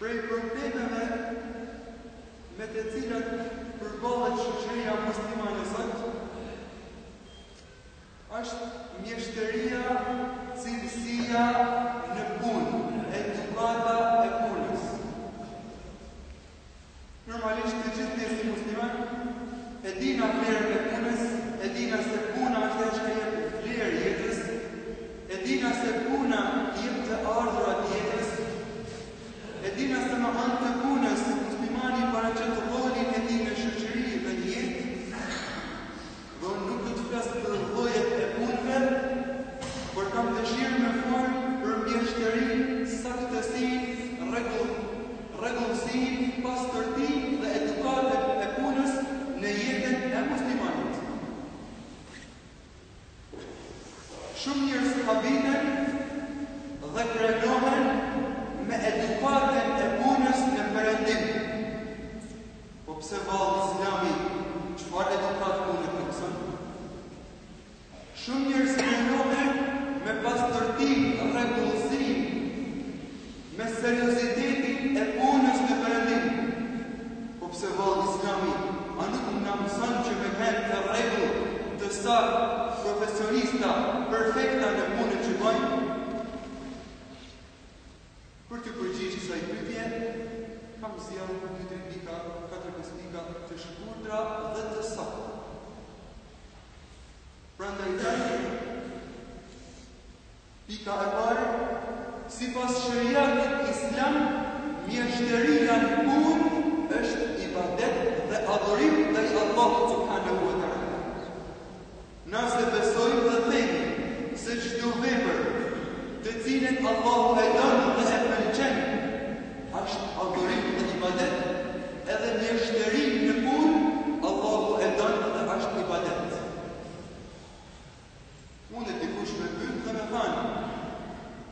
Prej problemeve me të cilat përballet shoqëria muslimane sot është mjeshtëria, cilësia në punë, edukata e punës. Normalisht të gjithë ne si musliman e dina vlerën e punës, e dina se puna është ajo që jep vlerë jetës, e dina se puna jep të ardhura të jetës, e dina se me anë të punës muslimani paraqet rolin e tij në shoqëri dhe në jetë. Dhe unë nuk do të flas për llojet e punëve, por kam dëshirë me folë për mjeshtërinë, saktësinë, rregull, rregullsinë, pastërtinë dhe edukatën e punës në jetën e muslimanit. Shumë njerëz habiten dhe krenohen me edukatën e punës në Perëndim. Po pse vallë islami çfarë edukatë na mëson? Shumë njerëz krenohen me pastërtinë, rregullsinë, me seriozitetin e punës në Perëndim. Po pse vallë islami a nuk na mëson që me kenë të rregullt, të saktë, profesionista, perfekta në punën që bëjmë? Për t'ju përgjigjë kësaj pyetje, kam sjellë dy-tre pika, katër-pesë pika të shkurtra dhe të sakta. Prandaj tani, pika e parë, sipas sheriatit islam, mjeshtëria në punë është ibadet dhe adhurim ndaj Allahut subhanehu ve teala. Nëse besojmë dhe themi se çdo vepër të cilën Allahu e don dhe e pëlqen është adhurim dhe ibadet, edhe mjeshtërinë në punë Allahu e don dhe është ibadet. Mundet dikush me pyet dhe me thanë,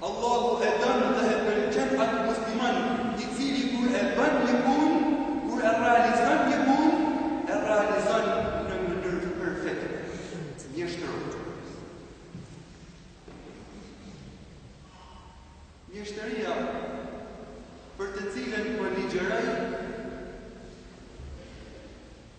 Allahu e don dhe e pëlqen atë musliman i cili kur e bën një punë, kur e realizon një punë, e realizon në mënyrë perfekte, të mjeshtëruar. Mjeshtëria për të cilën po ligjëroj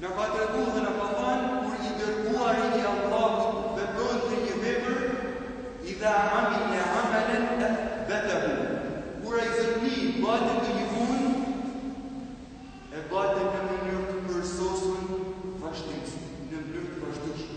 Na ka tregu dhe na ka thënë kur i dërguari i Allahut vepronte një vepër, Idha amile amalen ethbetehu, Kur ai zotni bëte ndonjë punë, e bëte në mënyrë të përsosur, vazhdimisht, në mënyrë të vazhdueshme.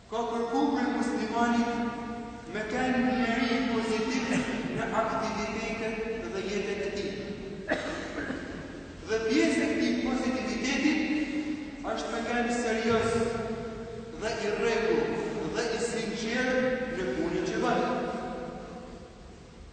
Ka kërku prej muslimanit me kenë njeri pozitiv në aktivitetet dhe jetën e tij. Dhe pjesë e këtij pozitiviteti është me kenë serioz dhe i rregullt dhe i sinqertë në punën që bën.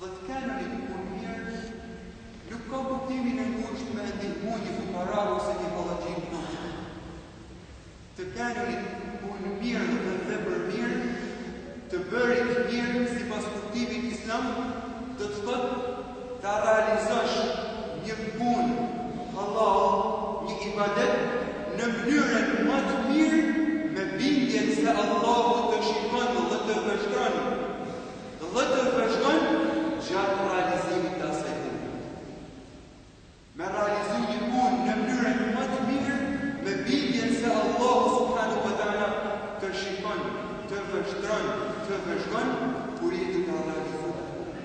Dhe të kemë një punë mirë nuk ka kuptimin e ngushtë me e ndihmu një fukara ose një hallexhi. Të kemë një punë mirë dhe një vepër mirë, të bërit mirë sipas kuptimit islam, do të thotë ta realizosh një punë hallall, një ibadet në mënyrën më të mirë me bindjen se Allahu të shikon dhe të vështron. Dhe të vëzhgon gjatë realizimit të asaj pune. Me realizu një punë në mënyrën më të mirë me bindjen se Allahu subhanahu wa ta'ala të shikon, të vështron, të vëzhgon kur je duke e realizu atë punë.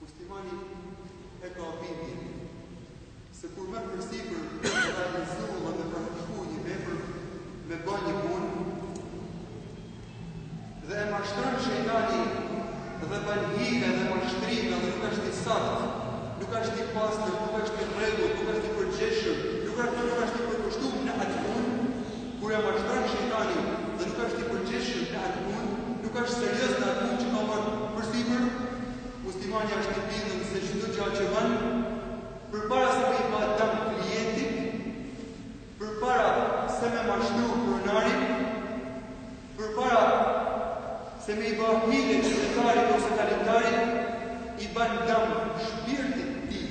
Muslimani e ka bindjen se kur merr përsipër me realizu dhe me praktiku një vepër me ba një një punë dhe e mashtron shejtani dhe bën hile dhe mashtrim dhe nuk është i saktë, nuk është i pastër, nuk është i rregullt, nuk është i përgjegjshëm, nuk është nuk është i përkushtuar në atë punë, Kur e mashtron shejtani dhe nuk është i përgjegjshëm në atë punë, nuk është serioz në atë punë që ka marrë përsipër, muslimani është i bindur se çdo gjë që bën, përpara se me i ba dam klientit, përpara se me mashtru pronarin, përpara se me i ba hile qytetarit ose kalimtarit, i ban dam shpirtit tij.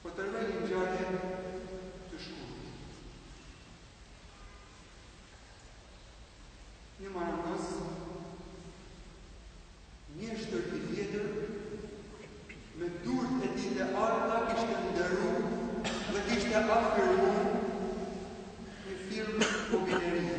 Po tregoj një ngjarje të shkurtër. Një marangoz mjeshtër i vjetër me durët e tij të arta kishte nderu dhe kishte afirmu një firmë mobilerie.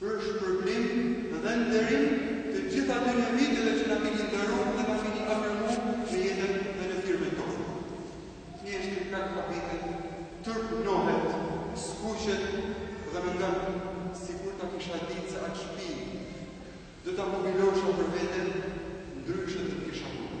Për shpërblim dhe nderim të gjithë atyre viteve që na keni nderuar dhe na keni afirmuar në jetën dhe në firmën tonë. Mjeshtri plak habitet turpnohet, skuqet dhe mendon, Sikur ta kisha ditë se atë shtëpi do ta mobilosha për vete, ndryshe do ta kisha punu.